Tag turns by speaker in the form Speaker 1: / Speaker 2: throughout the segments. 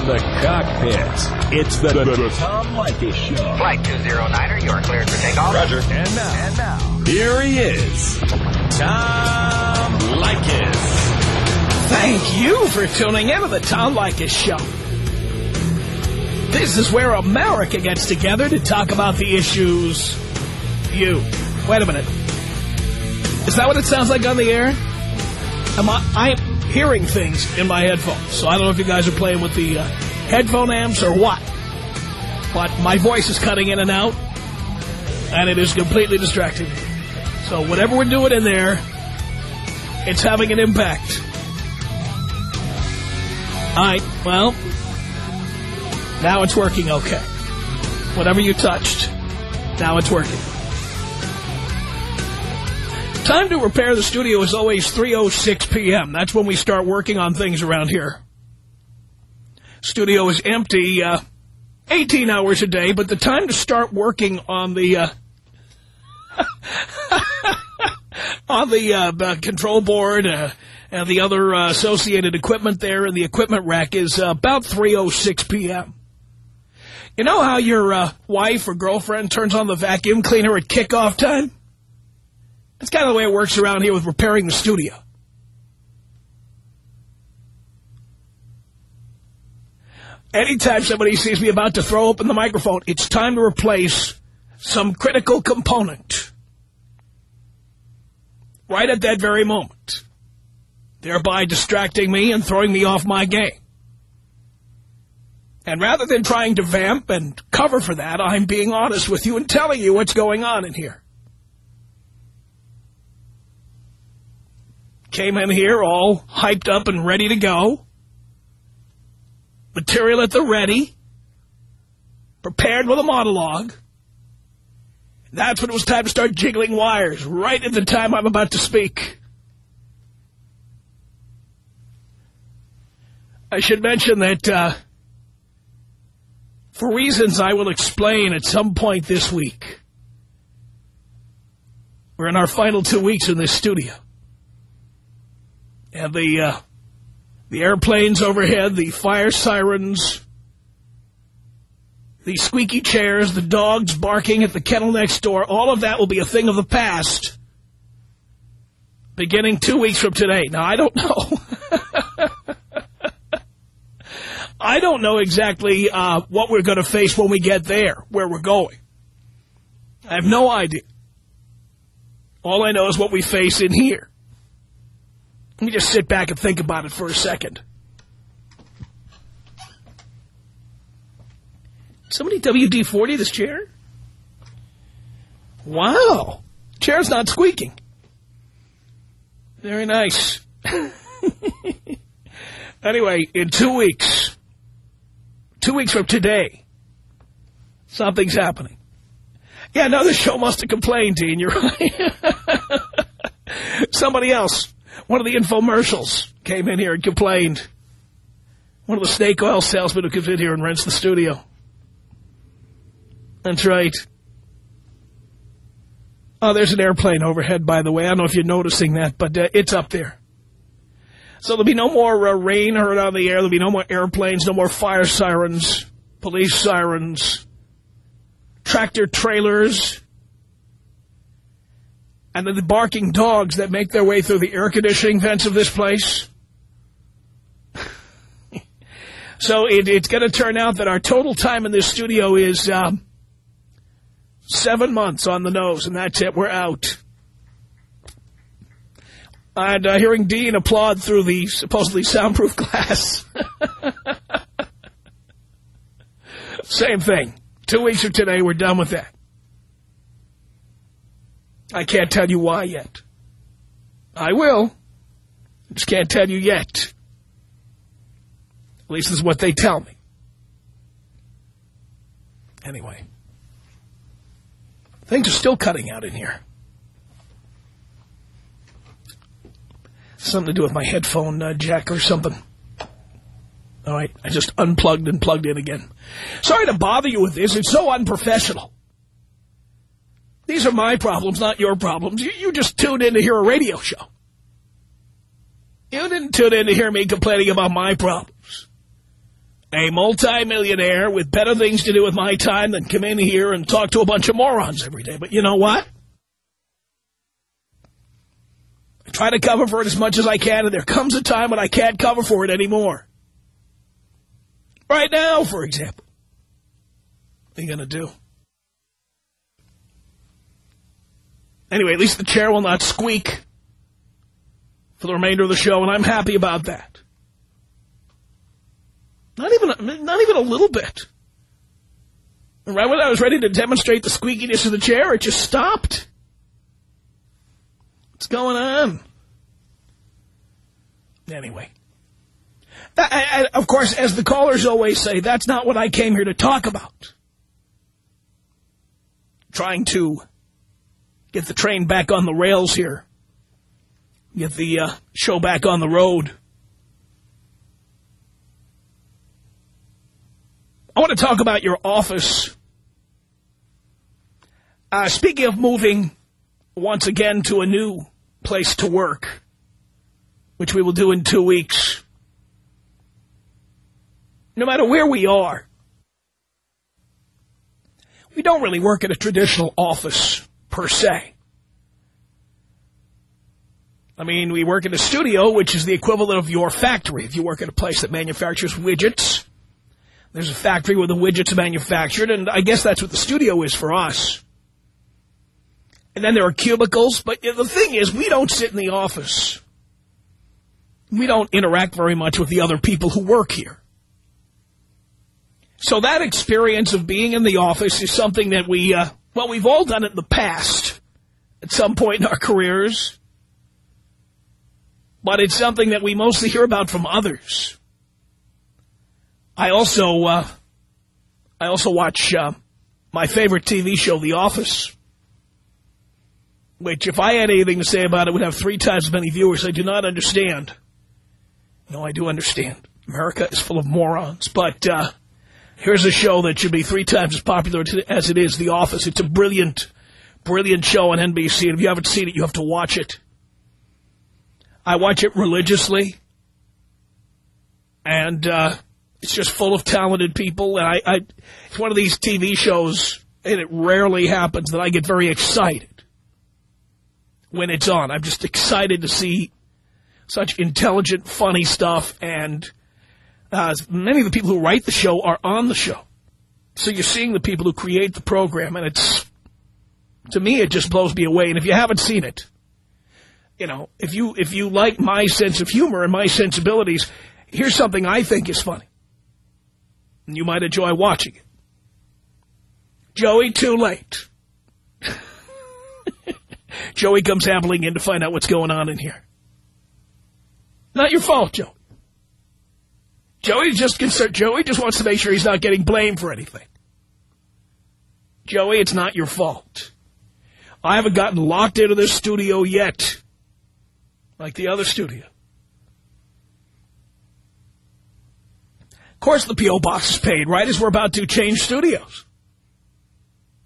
Speaker 1: from the cockpit, it's the, the, the Tom Leykis Show.
Speaker 2: Flight 209er, you are cleared for takeoff.
Speaker 1: Roger. And now, and now, here he is, Tom Leykis.
Speaker 3: Thank you for tuning in to the Tom Leykis Show. This is where America gets together to talk about the issues you. Wait a minute. Is that what it sounds like on the air? Am I, I'm hearing things in my headphones, so I don't know if you guys are playing with the uh, headphone amps or what. But my voice is cutting in and out, and it is completely distracting me. So whatever we're doing in there, it's having an impact. All right, well, now it's working okay. Whatever you touched, now it's working. Time to repair the studio is always 3.06 p.m. That's when we start working on things around here. Studio is empty uh, 18 hours a day, but the time to start working on the... Uh, on the uh, control board uh, and the other uh, associated equipment there in the equipment rack is uh, about 3.06 p.m. You know how your wife or girlfriend turns on the vacuum cleaner at kickoff time? That's kind of the way it works around here with repairing the studio. Anytime somebody sees me about to throw open the microphone, it's time to replace some critical component. Right at that very moment. Thereby distracting me and throwing me off my game. And rather than trying to vamp and cover for that, I'm being honest with you and telling you what's going on in here. Came in here all hyped up and ready to go. Material at the ready. Prepared with a monologue. That's when it was time to start jiggling wires, right at the time I'm about to speak. I should mention that uh, for reasons I will explain at some point this week, we're in our final two weeks in this studio. And the, uh, the airplanes overhead, the fire sirens, the squeaky chairs, the dogs barking at the kennel next door, all of that will be a thing of the past beginning two weeks from today. Now, I don't know. I don't know exactly uh, what we're going to face when we get there, where we're going. I have no idea. All I know is what we face in here. Let me just sit back and think about it for a second. Somebody WD-40 this chair? Wow. Chair's not squeaking. Very nice. anyway, in two weeks, two weeks from today, something's happening. Yeah, no, the show must have complained, Dean. You're right. Somebody else one of the infomercials came in here and complained. One of the snake oil salesmen who comes in here and rents the studio. That's right. Oh, there's an airplane overhead, by the way. I don't know if you're noticing that, but uh, it's up there. So there'll be no more uh, rain heard on the air. There'll be no more airplanes, no more fire sirens, police sirens, tractor trailers, and then the barking dogs that make their way through the air conditioning vents of this place. so it, it's going to turn out that our total time in this studio is um, seven months on the nose, and that's it. We're out. And uh, hearing Dean applaud through the supposedly soundproof glass. Same thing. Two weeks from today, we're done with that. I can't tell you why yet. I will. I just can't tell you yet. At least this is what they tell me. Anyway. Things are still cutting out in here. Something to do with my headphone uh, jack or something. All right, I just unplugged and plugged in again. Sorry to bother you with this. It's so unprofessional. These are my problems, not your problems. You, you just tuned in to hear a radio show. You didn't tune in to hear me complaining about my problems. a multimillionaire with better things to do with my time than come in here and talk to a bunch of morons every day. But you know what? I try to cover for it as much as I can, and there comes a time when I can't cover for it anymore. Right now, for example. What are you going to do? Anyway, at least the chair will not squeak for the remainder of the show, and I'm happy about that. Not even, not even a little bit. right when I was ready to demonstrate the squeakiness of the chair, it just stopped. What's going on? Anyway. I, I, of course, as the callers always say, that's not what I came here to talk about. Trying to get the train back on the rails here. Get the uh, show back on the road. I want to talk about your office. Uh, speaking of moving once again to a new place to work, which we will do in two weeks, no matter where we are, we don't really work at a traditional office per se. I mean, we work in a studio, which is the equivalent of your factory. If you work at a place that manufactures widgets, there's a factory where the widgets are manufactured, and I guess that's what the studio is for us. And then there are cubicles, but the thing is, we don't sit in the office. We don't interact very much with the other people who work here. So that experience of being in the office is something that we, uh, well, we've all done it in the past at some point in our careers. But it's something that we mostly hear about from others. I also, uh, I also watch uh, my favorite TV show, The Office, which if I had anything to say about it would have three times as many viewers. I do not understand. No, I do understand. America is full of morons, but uh, here's a show that should be three times as popular as it is, The Office. It's a brilliant, brilliant show on NBC, and if you haven't seen it, you have to watch it. I watch it religiously, and uh, it's just full of talented people. And I, I, it's one of these TV shows, and it rarely happens that I get very excited when it's on. I'm just excited to see such intelligent, funny stuff. And uh, many of the people who write the show are on the show. So you're seeing the people who create the program, and it's, to me, it just blows me away. And if you haven't seen it, you know, if you if you like my sense of humor and my sensibilities, here's something I think is funny and you might enjoy watching it. Joey, too late. Joey comes ambling in to find out what's going on in here. Not your fault, Joey. Joey just concerned. Joey just wants to make sure he's not getting blamed for anything. Joey, it's not your fault. I haven't gotten locked into this studio yet, like the other studio. Of course the P.O. box is paid right as we're about to change studios.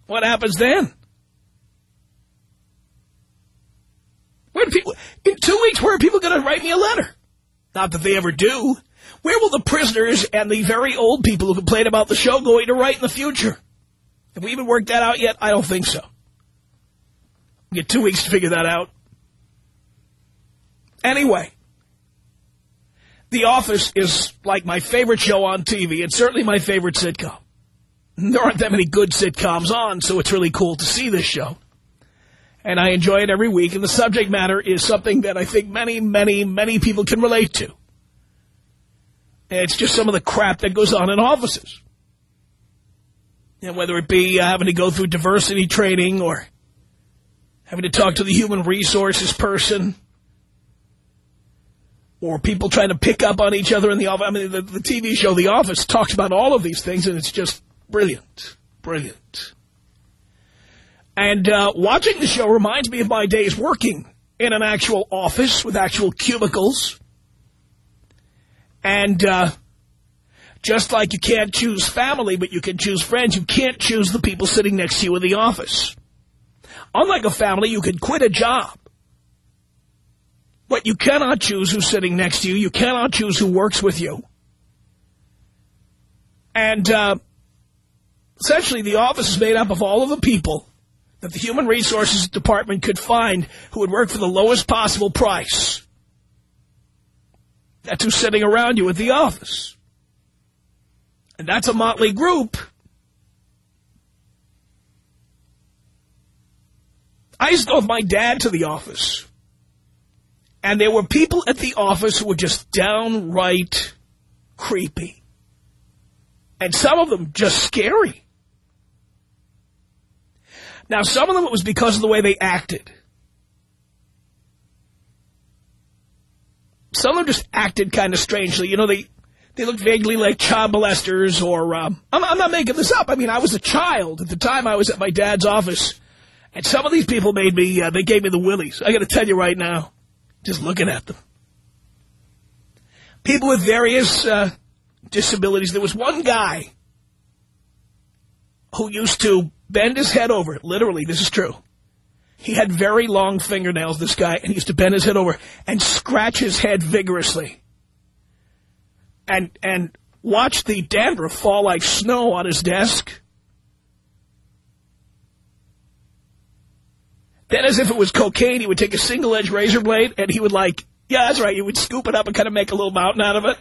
Speaker 3: What happens then? Where people, in two weeks, where are people going to write me a letter? Not that they ever do. Where will the prisoners and the very old people who complain about the show going to write in the future? Have we even worked that out yet? I don't think so. We get two weeks to figure that out. Anyway, the Office is like my favorite show on TV It's certainly my favorite sitcom. There aren't that many good sitcoms on, so it's really cool to see this show. And I enjoy it every week, and the subject matter is something that I think many, many, many people can relate to. It's just some of the crap that goes on in offices. And whether it be uh, having to go through diversity training or having to talk to the human resources person or people trying to pick up on each other in the office. I mean, the, the TV show The Office talks about all of these things, and it's just brilliant, brilliant. And uh, watching the show reminds me of my days working in an actual office with actual cubicles. And uh, just like you can't choose family, but you can choose friends, you can't choose the people sitting next to you in the office. Unlike a family, you can quit a job but you cannot choose who's sitting next to you. You cannot choose who works with you. And uh, essentially the office is made up of all of the people that the Human Resources Department could find who would work for the lowest possible price. That's who's sitting around you at the office. And that's a motley group. I used to go with my dad to the office. And there were people at the office who were just downright creepy. And some of them just scary. Now, some of them it was because of the way they acted. Some of them just acted kind of strangely. You know, they they looked vaguely like child molesters or... Um, I'm, I'm not making this up. I mean, I was a child at the time I was at my dad's office. And some of these people made me, uh, they gave me the willies. I got to tell you right now, just looking at them. People with various uh, disabilities. There was one guy who used to bend his head over, literally, this is true. He had very long fingernails, this guy, and he used to bend his head over and scratch his head vigorously. And, and watch the dandruff fall like snow on his desk. Then as if it was cocaine, he would take a single-edged razor blade and he would like, yeah, that's right, he would scoop it up and kind of make a little mountain out of it.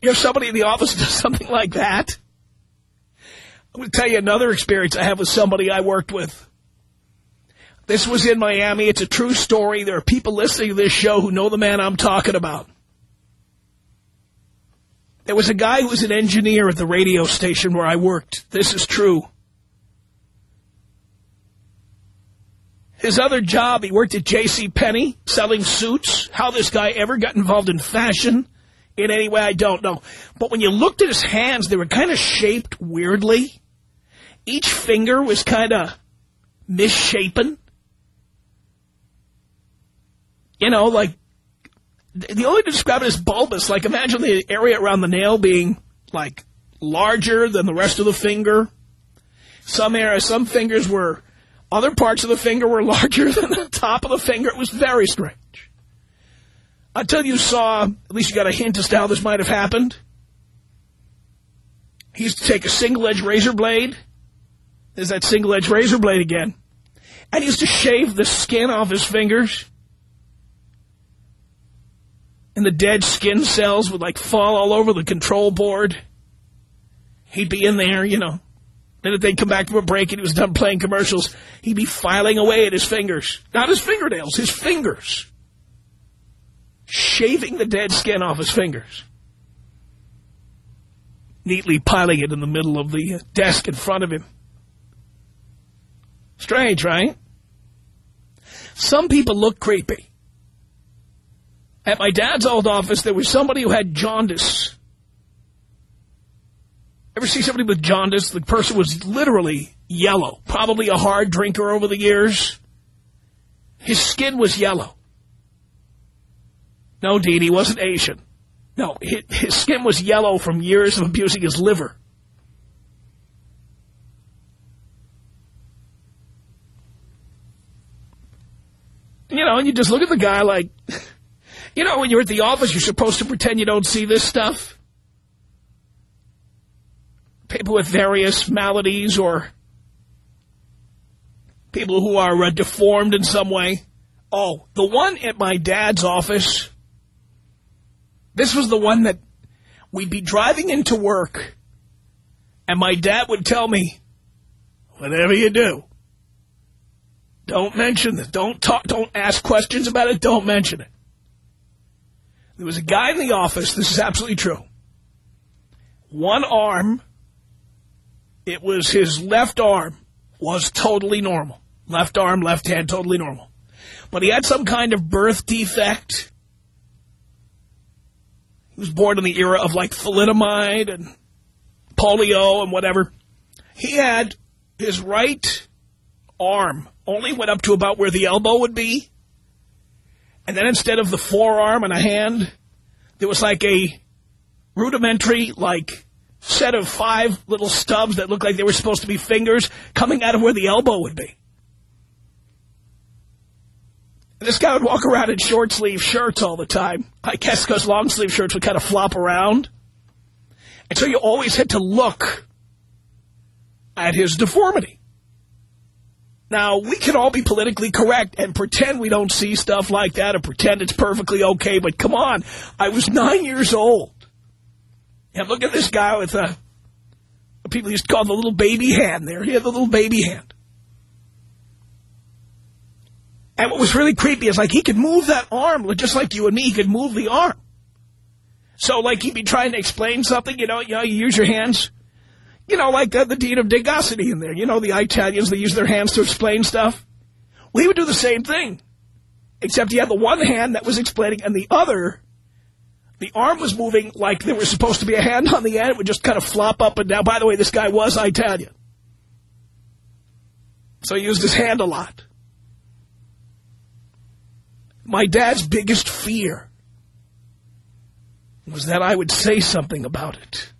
Speaker 3: You have somebody in the office does something like that? I'm going to tell you another experience I have with somebody I worked with. This was in Miami. It's a true story. There are people listening to this show who know the man I'm talking about. There was a guy who was an engineer at the radio station where I worked. This is true. His other job, he worked at J.C. Penney selling suits. How this guy ever got involved in fashion in any way, I don't know. But when you looked at his hands, they were kind of shaped weirdly. Each finger was kind of misshapen. You know, like, the only way to describe it is bulbous. Like, imagine the area around the nail being, like, larger than the rest of the finger. Some areas, some fingers were, other parts of the finger were larger than the top of the finger. It was very strange. Until you saw, at least you got a hint as to how this might have happened. He used to take a single-edged razor blade. There's that single-edged razor blade again. And he used to shave the skin off his fingers. And the dead skin cells would, like, fall all over the control board. He'd be in there, you know. Then if they'd come back from a break and he was done playing commercials, he'd be filing away at his fingers. Not his fingernails, his fingers shaving the dead skin off his fingers. Neatly piling it in the middle of the desk in front of him. Strange, right? Some people look creepy. At my dad's old office, there was somebody who had jaundice. Ever see somebody with jaundice? The person was literally yellow. Probably a hard drinker over the years. His skin was yellow. No, Dean, he wasn't Asian. No, his skin was yellow from years of abusing his liver. You know, and you just look at the guy like, you know, when you're at the office, you're supposed to pretend you don't see this stuff. People with various maladies or people who are uh, deformed in some way. Oh, the one at my dad's office this was the one that we'd be driving into work, and my dad would tell me, whatever you do, don't mention this. Don't talk. Don't ask questions about it. Don't mention it. There was a guy in the office. This is absolutely true. One arm, it was his left arm, was totally normal. Left arm, left hand, totally normal. But he had some kind of birth defect he was born in the era of like thalidomide and polio and whatever. He had his right arm only went up to about where the elbow would be. And then instead of the forearm and a hand, there was like a rudimentary, like, set of five little stubs that looked like they were supposed to be fingers coming out of where the elbow would be. And this guy would walk around in short-sleeve shirts all the time. I guess because long-sleeve shirts would kind of flop around. And so you always had to look at his deformity. Now, we can all be politically correct and pretend we don't see stuff like that or pretend it's perfectly okay, but come on. I was nine years old. And look at this guy with uh, a, people used to call the little baby hand there. He had the little baby hand. And what was really creepy is, like, he could move that arm just like you and me. He could move the arm. So, like, he'd be trying to explain something, you know, you know, you use your hands. You know, like the, the Dean of Degosity in there. You know, the Italians, they use their hands to explain stuff. He would do the same thing. Except he had the one hand that was explaining, and the other, the arm was moving like there was supposed to be a hand on the end. It would just kind of flop up and down. By the way, this guy was Italian. So he used his hand a lot. My dad's biggest fear was that I would say something about it.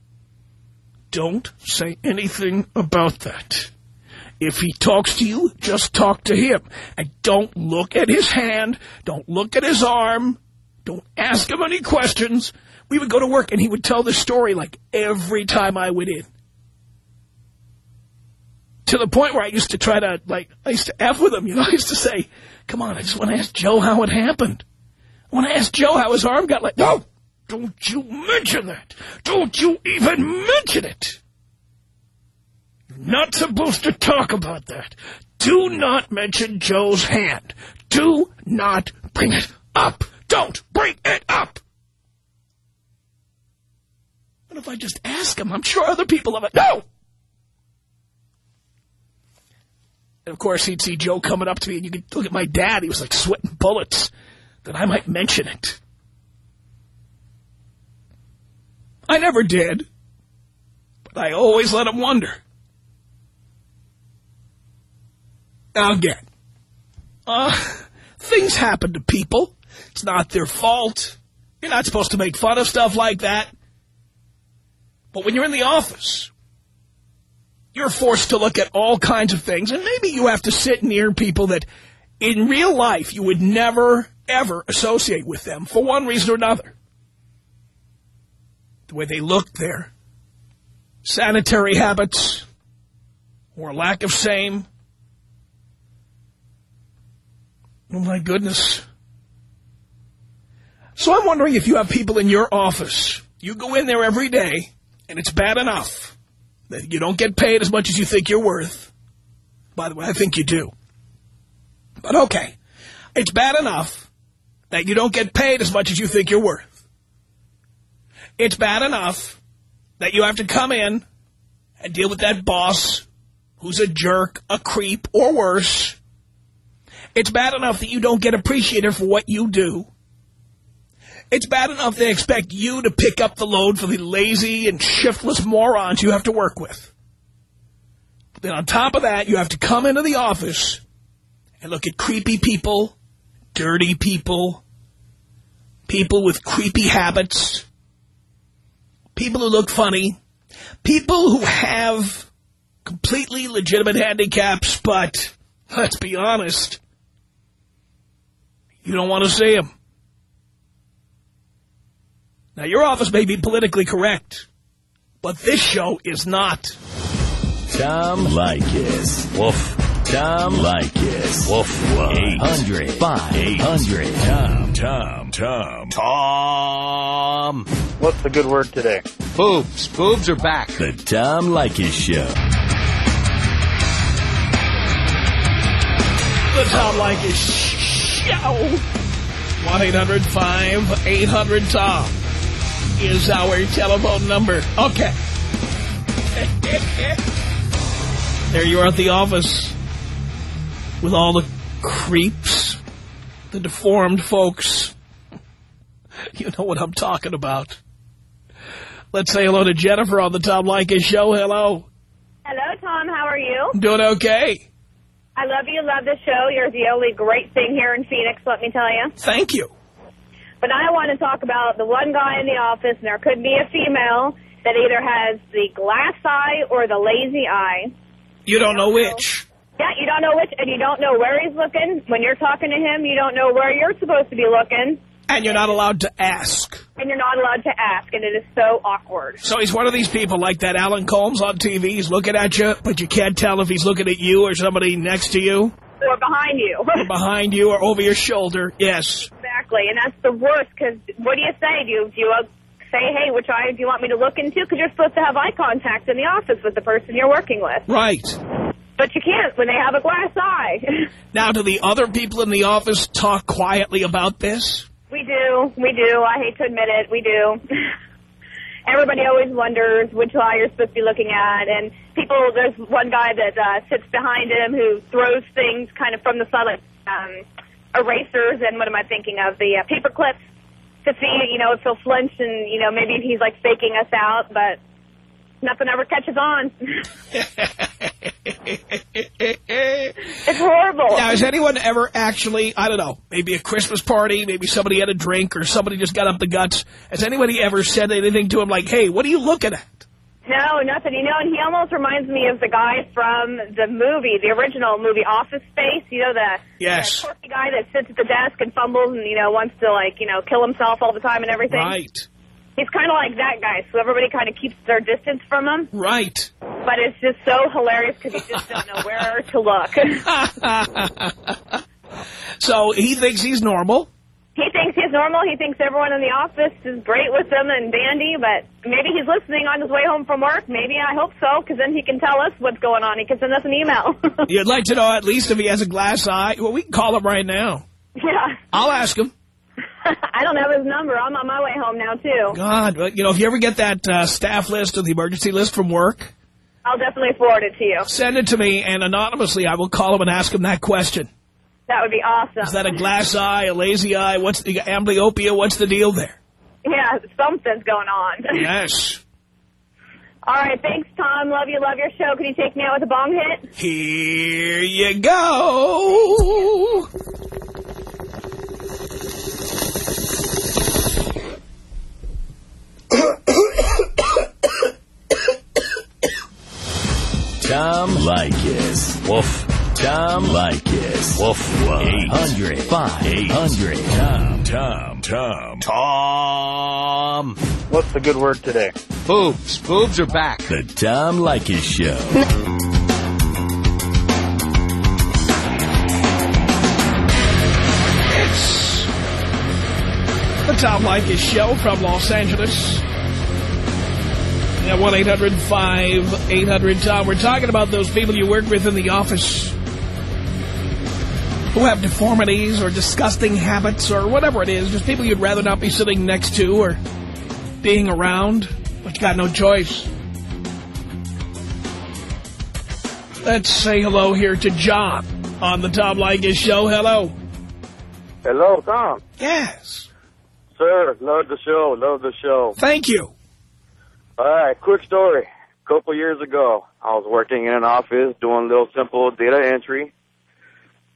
Speaker 3: Don't say anything about that. If he talks to you, just talk to him. And don't look at his hand. Don't look at his arm. Don't ask him any questions. We would go to work and he would tell the story like every time I went in. To the point where I used to try to, like, I used to F with him. You know, I used to say, come on, I just want to ask Joe how it happened. I want to ask Joe how his arm got like, no, don't you mention that. Don't you even mention it. You're not supposed to talk about that. Do not mention Joe's hand. Do not bring it up. Don't bring it up. What if I just ask him? I'm sure other people have it. No! And of course, he'd see Joe coming up to me, and you could look at my dad. He was like sweating bullets that I might mention it. I never did, but I always let him wonder. Now again, uh, things happen to people. It's not their fault. You're not supposed to make fun of stuff like that. But when you're in the office, you're forced to look at all kinds of things, and maybe you have to sit near people that in real life you would never, ever associate with them for one reason or another. The way they look, their sanitary habits, or lack of same. Oh, my goodness. So I'm wondering if you have people in your office. You go in there every day, and it's bad enough that you don't get paid as much as you think you're worth. By the way, I think you do. But okay. It's bad enough that you don't get paid as much as you think you're worth. It's bad enough that you have to come in and deal with that boss who's a jerk, a creep, or worse. It's bad enough that you don't get appreciated for what you do. It's bad enough they expect you to pick up the load for the lazy and shiftless morons you have to work with. Then on top of that, you have to come into the office and look at creepy people, dirty people, people with creepy habits, people who look funny, people who have completely legitimate handicaps, but let's be honest, you don't want to see them. Now, your office may be politically correct, but this show is not.
Speaker 1: Tom Leykis. Woof. Tom Leykis. Woof. 800 5800 Tom. Tom. Tom. Tom.
Speaker 4: What's the good word today?
Speaker 5: Boobs. Boobs are back.
Speaker 1: The Tom Leykis Show.
Speaker 3: The Tom Leykis Show. 1-800-5800-TOM is our telephone number. Okay. there you are at the office with all the creeps, the deformed folks. You know what I'm talking about. Let's say hello to Jennifer on the Tom Leykis show. Hello.
Speaker 6: Hello, Tom. How are you?
Speaker 3: Doing okay.
Speaker 6: I love you. Love the show. You're the only great thing here in Phoenix, let me tell you.
Speaker 3: Thank you.
Speaker 6: But I want to talk about the one guy in the office, and there could be a female that either has the glass eye or the lazy eye.
Speaker 3: You don't know which.
Speaker 6: Yeah, you don't know which, and you don't know where he's looking. When you're talking to him, you don't know where you're supposed to be looking.
Speaker 3: And you're not allowed to ask.
Speaker 6: And you're not allowed to ask, and it is so awkward.
Speaker 3: So he's one of these people like that Alan Colmes on TV. He's looking at you, but you can't tell if he's looking at you or somebody next to you.
Speaker 6: Or behind you.
Speaker 3: Or behind you or over your shoulder. Yes.
Speaker 6: Exactly, and that's the worst, because what do you say? Do you, do you uh, say, hey, which eye do you want me to look into? Because you're supposed to have eye contact in the office with the person you're working with.
Speaker 3: Right.
Speaker 6: But you can't when they have a glass eye.
Speaker 3: now, do the other people in the office talk quietly about this?
Speaker 6: We do. We do. I hate to admit it. We do. Everybody always wonders which eye you're supposed to be looking at. And people, there's one guy that uh, sits behind him who throws things kind of from the side, like um, erasers and what am I thinking of? The uh, paper clips to see, you know, if he'll flinch and, you know, maybe he's like faking us out. But nothing ever catches on. it's horrible.
Speaker 3: Now, has anyone ever actually, I don't know, maybe a Christmas party, maybe somebody had a drink or somebody just got up the guts. Has anybody ever said anything to him like, hey, what are you looking at?
Speaker 6: No, nothing. You know, and he almost reminds me of the guy from the movie, the original movie Office Space. You know, the,
Speaker 3: yes.
Speaker 6: the quirky guy that sits at the desk and fumbles and, you know, wants to, like, you know, kill himself all the time and everything.
Speaker 3: Right.
Speaker 6: He's kind of like that guy, so everybody kind of keeps their distance from him.
Speaker 3: Right.
Speaker 6: But it's just so hilarious because you just don't know where to look.
Speaker 3: so he thinks he's normal.
Speaker 6: He thinks he's normal. He thinks everyone in the office is great with him and dandy, but maybe he's listening on his way home from work. Maybe I hope so, because then he can tell us what's going on. He can send us an email.
Speaker 3: You'd like to know at least if he has a glass eye? Well, we can call him right now.
Speaker 6: Yeah.
Speaker 3: I'll ask him.
Speaker 6: I don't have his number. I'm on my way home now, too.
Speaker 3: God, you know, if you ever get that uh, staff list or the emergency list from work...
Speaker 6: I'll definitely forward it to you.
Speaker 3: Send it to me, and anonymously I will call him and ask him that question.
Speaker 6: That would be awesome.
Speaker 3: Is that a glass eye, a lazy eye? What's the amblyopia? What's the deal there?
Speaker 6: Yeah, something's going on.
Speaker 3: Yes.
Speaker 6: All right, thanks, Tom. Love you, love your show. Can you take me out with a bong hit?
Speaker 3: Here you go.
Speaker 1: Tom Leykis. Woof. Tom Leykis. Woof. 800. 5800. Tom. Tom. Tom. Tom.
Speaker 5: What's the good word today? Boobs. Boobs are back.
Speaker 1: The Tom Leykis Show.
Speaker 3: Tom Leykis Show from Los Angeles. At 1-800-5800-TOM. We're talking about those people you work with in the office who have deformities or disgusting habits or whatever it is. Just people you'd rather not be sitting next to or being around, but you got no choice. Let's say hello here to John on the Tom Leykis Show. Hello.
Speaker 4: Hello, Tom.
Speaker 3: Yes.
Speaker 4: Sir, love the show, love the show.
Speaker 3: Thank you.
Speaker 4: All right, quick story. A couple years ago, I was working in an office doing a little simple data entry.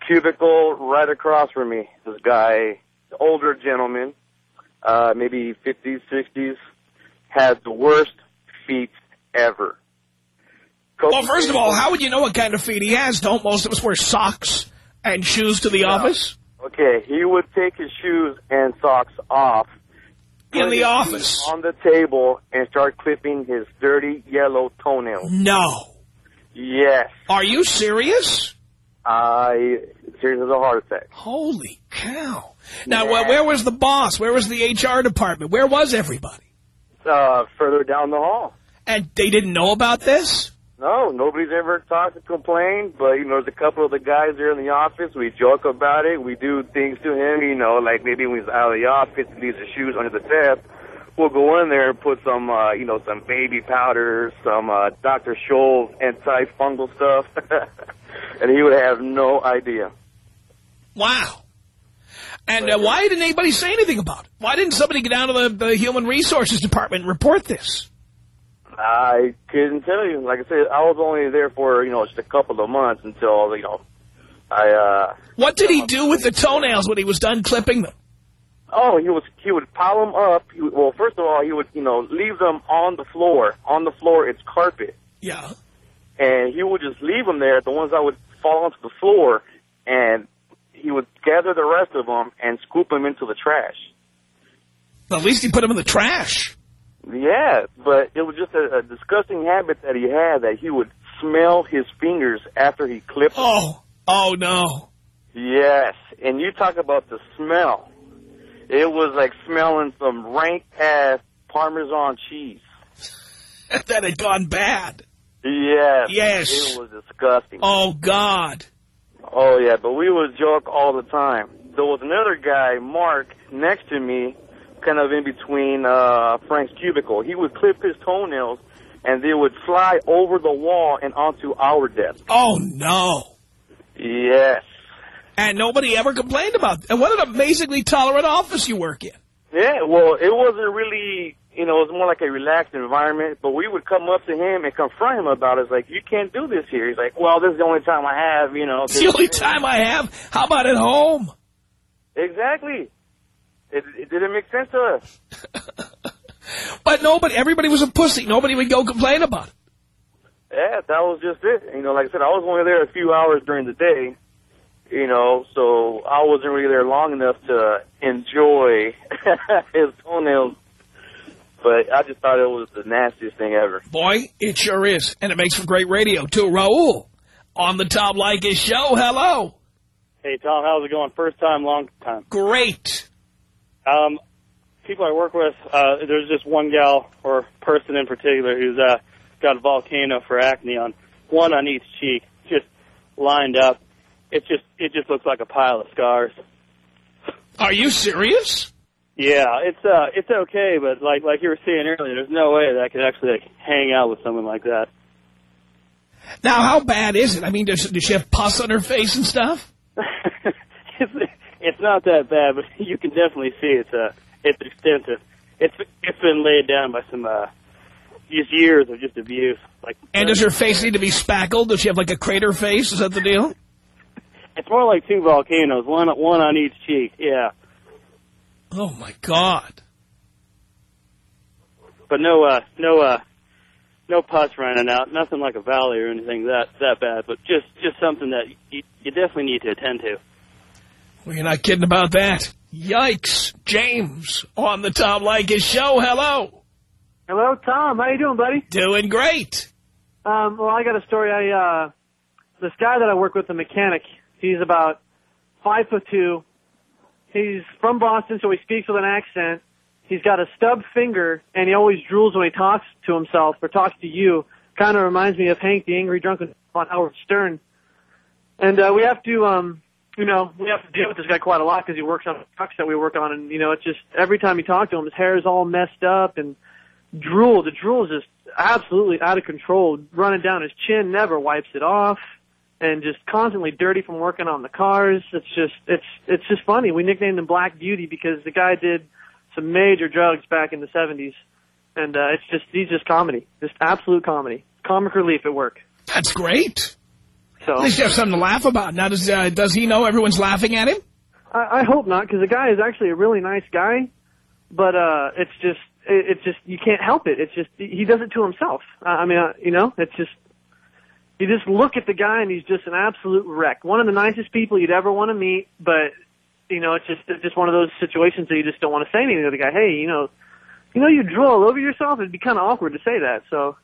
Speaker 4: Cubicle right across from me. This guy, older gentleman, uh, maybe 50s, 60s, had the worst feet ever. Couple
Speaker 3: Well, first of all, how would you know what kind of feet he has? Don't most of us wear socks and shoes to the office?
Speaker 4: Okay, he would take his shoes and socks off.
Speaker 3: In the office?
Speaker 4: On the table and start clipping his dirty yellow toenails.
Speaker 3: No.
Speaker 4: Yes.
Speaker 3: Are you serious?
Speaker 4: I serious as a heart attack.
Speaker 3: Holy cow. Now, wh- where was the boss? Where was the HR department? Where was everybody?
Speaker 4: Uh, further down the hall.
Speaker 3: And they didn't know about this?
Speaker 4: No, nobody's ever talked or complained, but, you know, there's a couple of the guys there in the office. We joke about it. We do things to him, you know, like maybe when he's out of the office and leaves his shoes under the desk, we'll go in there and put some, uh, you know, some baby powder, some uh, Dr. Scholl's antifungal stuff, and he would have no idea.
Speaker 3: Wow. And uh, why didn't anybody say anything about it? Why didn't somebody get down to the, the Human Resources Department and report this?
Speaker 4: I couldn't tell you. Like I said, I was only there for, you know, just a couple of months until, you know, I, uh,
Speaker 3: What did he do with the toenails when he was done clipping them?
Speaker 4: Oh, he was he would pile them up. He would, well, first of all, he would you know leave them on the floor. On the floor, it's carpet.
Speaker 3: Yeah.
Speaker 4: and he would just leave them there, the ones that would fall onto the floor, and he would gather the rest of them and scoop them into the trash.
Speaker 3: At least he put them in the trash.
Speaker 4: Yeah, but it was just a, a disgusting habit that he had that he would smell his fingers after he clipped them.
Speaker 3: Oh, oh no.
Speaker 4: Yes, and you talk about the smell. It was like smelling some rank-ass Parmesan cheese.
Speaker 3: that had gone bad.
Speaker 4: Yes.
Speaker 3: Yes.
Speaker 4: It was disgusting.
Speaker 3: Oh, God.
Speaker 4: Oh, yeah, but we would joke all the time. There was another guy, Mark, next to me, kind of in between uh, Frank's cubicle. He would clip his toenails, and they would fly over the wall and onto our desk.
Speaker 3: Oh, no.
Speaker 4: Yes.
Speaker 3: And nobody ever complained about it. And what an amazingly tolerant office you work in.
Speaker 4: Yeah, well, it wasn't really, you know, it was more like a relaxed environment, but we would come up to him and confront him about it. It's like, you can't do this here. He's like, well, this is the only time I have, you know.
Speaker 3: It's the only time I have. How about at home?
Speaker 4: Exactly. It, it didn't make sense to us.
Speaker 3: but nobody, everybody was a pussy. Nobody would go complain about it.
Speaker 4: Yeah, that was just it. You know, like I said, I was only there a few hours during the day, you know, so I wasn't really there long enough to enjoy his toenails. But I just thought it was the nastiest thing ever.
Speaker 3: Boy, it sure is. And it makes for great radio, too. Raul, on the Tom Leykis show, hello.
Speaker 7: Hey, Tom, how's it going? First time, long time.
Speaker 3: Great.
Speaker 7: Um, people I work with, uh, there's just one gal or person in particular who's uh, got a volcano for acne on one on each cheek, just lined up. It just it just looks like a pile of scars.
Speaker 3: Are you serious?
Speaker 7: Yeah, it's uh it's okay, but like like you were saying earlier, there's no way that I could actually like, hang out with someone like that.
Speaker 3: Now, how bad is it? I mean, does, does she have pus on her face and stuff?
Speaker 7: it's it's not that bad, but you can definitely see it's uh it's extensive. It's it's been laid down by some uh just years of just abuse. Like,
Speaker 3: and does her face need to be spackled? Does she have like a crater face? Is that the deal?
Speaker 7: It's more like two volcanoes, one one on each cheek. Yeah.
Speaker 3: Oh my God.
Speaker 7: But no, uh, no, uh, no pus running out. Nothing like a valley or anything that that bad. But just just something that you, you definitely need to attend to.
Speaker 3: Well, you're not kidding about that. Yikes. James on the Tom Leykis show. Hello.
Speaker 8: Hello, Tom. How you doing, buddy?
Speaker 3: Doing great.
Speaker 8: Um, well, I got a story. I, uh, this guy that I work with, a mechanic, he's about five foot two. He's from Boston, so he speaks with an accent. He's got a stub finger, and he always drools when he talks to himself or talks to you. Kind of reminds me of Hank, the angry drunken on Howard Stern. And uh, we have to, um, you know, we have to deal with this guy quite a lot because he works on trucks that we work on, and you know, it's just every time you talk to him, his hair is all messed up and drool. The drool is just absolutely out of control, running down his chin, never wipes it off, and just constantly dirty from working on the cars. It's just it's it's just funny. We nicknamed him Black Beauty because the guy did some major drugs back in the seventies, and uh, it's just he's just comedy, just absolute comedy, comic relief at work.
Speaker 3: That's great.
Speaker 8: So
Speaker 3: at least you have something to laugh about. Now, does uh, does he know everyone's laughing at him?
Speaker 8: I, I hope not, because the guy is actually a really nice guy, but uh, it's just it's just you can't help it. It's just he does it to himself. I mean, uh, you know, it's just you just look at the guy and he's just an absolute wreck. One of the nicest people you'd ever want to meet, but you know, it's just it's just one of those situations that you just don't want to say anything to the guy. Hey, you know, you know, you drool all over yourself. It'd be kind of awkward to say that. So,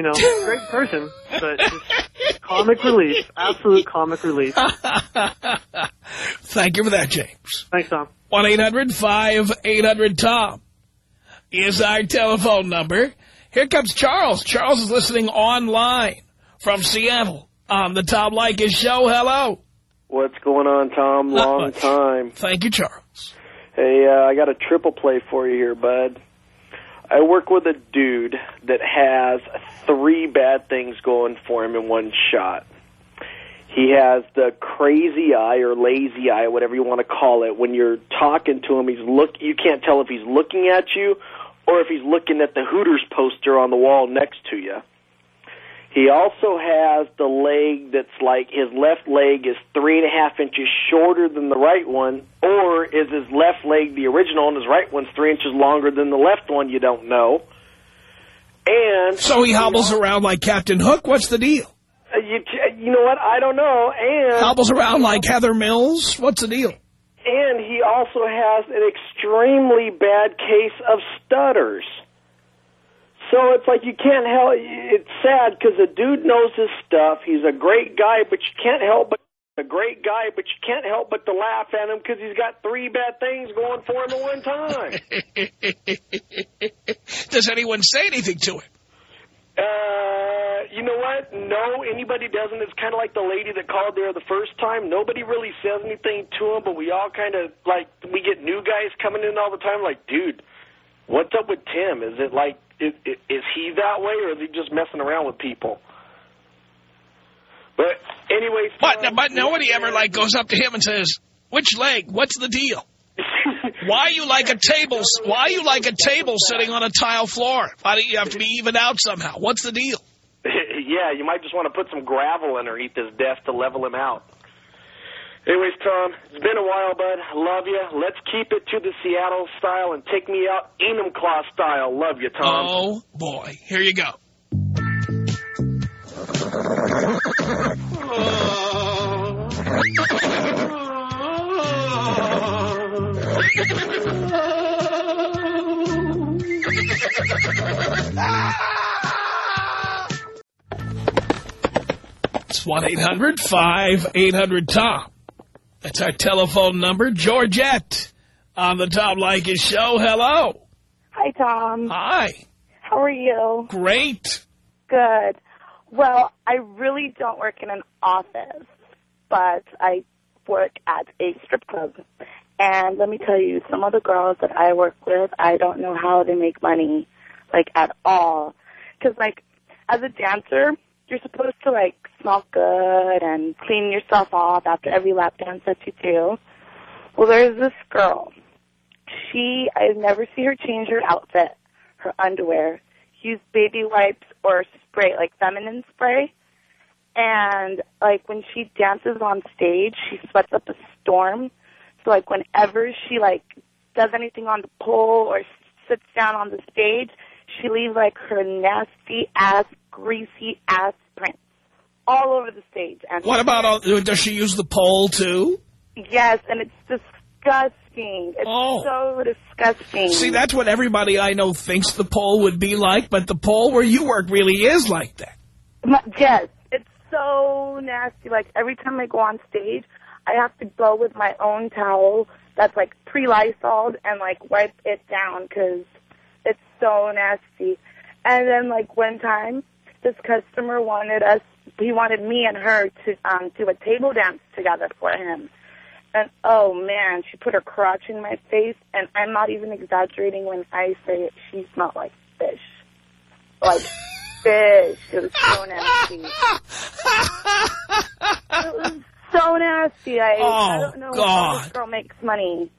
Speaker 8: you know, great person, but just comic relief, absolute comic relief.
Speaker 3: Thank you for that, James.
Speaker 8: Thanks, Tom.
Speaker 3: One eight hundred five eight hundred Tom is our telephone number. Here comes Charles. Charles is listening online from Seattle on the Tom Leykis show. Hello.
Speaker 9: What's going on, Tom?
Speaker 3: Not
Speaker 9: Long
Speaker 3: much.
Speaker 9: time.
Speaker 3: Thank you, Charles.
Speaker 9: Hey, uh, I got a triple play for you here, bud. I work with a dude that has three bad things going for him in one shot. He has the crazy eye or lazy eye, whatever you want to call it. When you're talking to him, he's look. You can't tell if he's looking at you or if he's looking at the Hooters poster on the wall next to you. He also has the leg that's like his left leg is three and a half inches shorter than the right one, or is his left leg the original and his right one's three inches longer than the left one? You don't know. And
Speaker 3: So he hobbles around like Captain Hook? What's the deal?
Speaker 9: Uh, you, you know what? I don't know. And
Speaker 3: Hobbles around like Heather Mills? What's the deal?
Speaker 9: and he also has an extremely bad case of stutters. So it's like you can't help. It's sad because the dude knows his stuff. He's a great guy, but you can't help but a great guy, but you can't help but to laugh at him because he's got three bad things going for him at one time.
Speaker 3: Does anyone say anything to him?
Speaker 9: Uh, you know what? No, anybody doesn't. It's kind of like the lady that called there the first time. Nobody really says anything to him, but we all kind of, like, we get new guys coming in all the time, like, dude, what's up with Tim? Is it like, is, is he that way, or is he just messing around with people? But anyways,
Speaker 3: But, but nobody ever, like, goes up to him and says, which leg? What's the deal? Why are you like a table? Why are you like a table sitting on a tile floor? Why do you have to be evened out somehow? What's the deal?
Speaker 9: yeah, you might just want to put some gravel underneath his desk to level him out. Anyways, Tom, it's been a while, bud. Love you. Let's keep it to the Seattle style and take me out Enumclaw style. Love you, Tom.
Speaker 3: Oh, boy. Here you go. It's 1-800-5800-TOM. That's our telephone number. Georgette on the Tom Leykis show. Hello.
Speaker 10: Hi, Tom.
Speaker 3: Hi.
Speaker 10: How are you?
Speaker 3: Great.
Speaker 10: Good. Well, I really don't work in an office, but I work at a strip club. And let me tell you, some of the girls that I work with, I don't know how they make money, like, at all. Because, like, as a dancer, you're supposed to, like, smell good and clean yourself off after every lap dance that you do. Well, there's this girl. She, I've never see her change her outfit, her underwear, use baby wipes or spray, like feminine spray. And, like, when she dances on stage, she sweats up a storm. So, like, whenever she, like, does anything on the pole or sits down on the stage, she leaves, like, her nasty-ass, greasy-ass prints all over the stage. And
Speaker 3: What about, all, does she use the pole, too?
Speaker 10: Yes, and it's disgusting. It's
Speaker 3: Oh.
Speaker 10: so disgusting.
Speaker 3: See, that's what everybody I know thinks the pole would be like, but the pole where you work really is like that.
Speaker 10: Yes, it's so nasty. Like every time I go on stage, I have to go with my own towel that's like pre-lysoled and like wipe it down because it's so nasty. And then like one time, this customer wanted us, he wanted me and her to um do a table dance together for him. And oh man, she put her crotch in my face, and I'm not even exaggerating when I say it. She smelled like fish, like fish. It was so nasty. it was so nasty. I, I
Speaker 3: Oh,
Speaker 10: don't know how this girl makes money.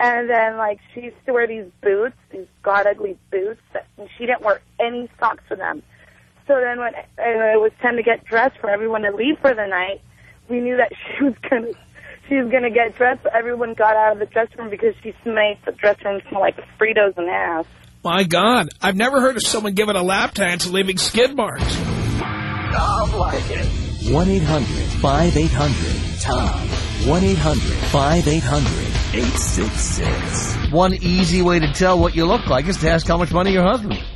Speaker 10: And then, like, she used to wear these boots, these god ugly boots, and she didn't wear any socks with them. So then, when it was time to get dressed for everyone to leave for the night, we knew that she was gonna she was gonna get dressed. So everyone got out of the dressing room because she made the dressing room smell like Fritos and ass.
Speaker 3: My God, I've never heard of someone giving a lap dance and leaving skid marks.
Speaker 1: I like it.
Speaker 11: 1-800-5800-TOM. 1-800-5800-866. One easy way to tell what you look like is to ask how much money your husband makes.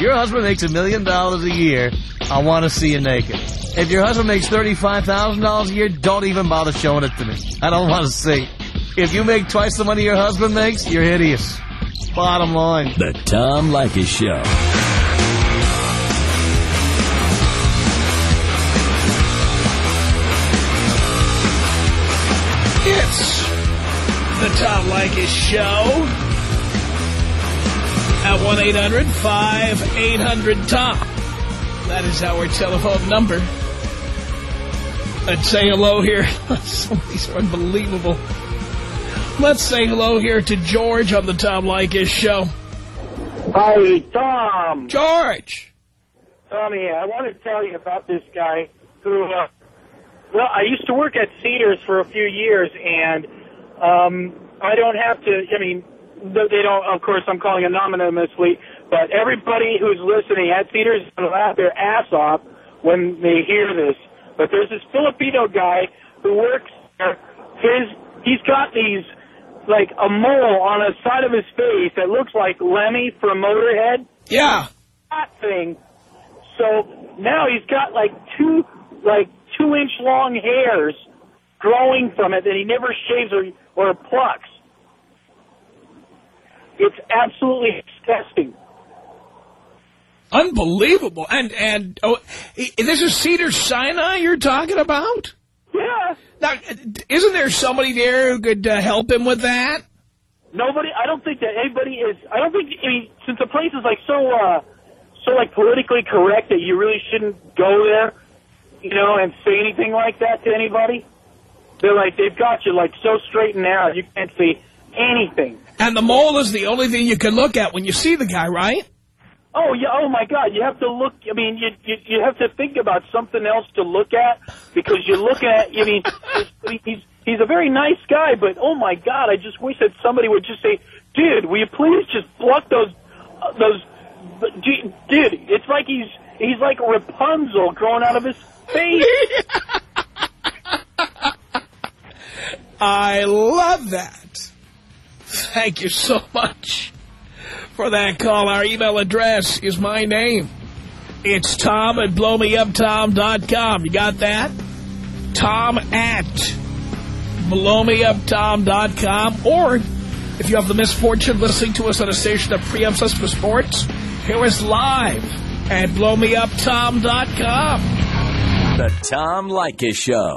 Speaker 11: Your husband makes a million dollars a year. I want to see you naked. If your husband makes $35,000 a year, don't even bother showing it to me. I don't want to see. If you make twice the money your husband makes, you're hideous. Bottom line.
Speaker 1: The Tom Leykis Show.
Speaker 3: It's the Tom Leykis Show at 1-800-5800-TOM. That is our telephone number. Let's say hello here. Some of these are unbelievable. Let's say hello here to George on the Tom Leykis Show.
Speaker 12: Hi, Tom.
Speaker 3: George.
Speaker 12: Tommy, I want to tell you about this guy who, uh, well, I used to work at Cedars for a few years, and um, I don't have to, I mean, they don't, of course, I'm calling anonymously, But everybody who's listening at is going to laugh their ass off when they hear this. But there's this Filipino guy who works there. His he's got these like a mole on the side of his face that looks like Lemmy from Motorhead.
Speaker 3: Yeah.
Speaker 12: That thing. So now he's got like two like two inch long hairs growing from it that he never shaves or or plucks. It's absolutely disgusting.
Speaker 3: Unbelievable. And, and, oh, this is Cedar Sinai you're talking about?
Speaker 12: Yeah.
Speaker 3: Now, isn't there somebody there who could uh, help him with that?
Speaker 12: Nobody. I don't think that anybody is. I don't think. I mean, since the place is like so, uh, so like politically correct that you really shouldn't go there, you know, and say anything like that to anybody. They're like they've got you like so straight and narrow. You can't see anything.
Speaker 3: And the mole is the only thing you can look at when you see the guy, right?
Speaker 12: Oh yeah. Oh my God. You have to look. I mean, you you, you have to think about something else to look at because you're looking at. I mean, he's- he's a very nice guy, but oh my God, I just wish that somebody would just say, "Dude, will you please just pluck those uh, those." Dude, dude, it's like he's he's like a Rapunzel growing out of his face.
Speaker 3: I love that. Thank you so much for that call. Our email address is my name. It's Tom at blowmeuptom.com. You got that? Tom at blowmeuptom.com. Or if you have the misfortune of listening to us on a station that preempts us for sports, hear us live at blowmeuptom.com.
Speaker 1: The Tom Leykis Show.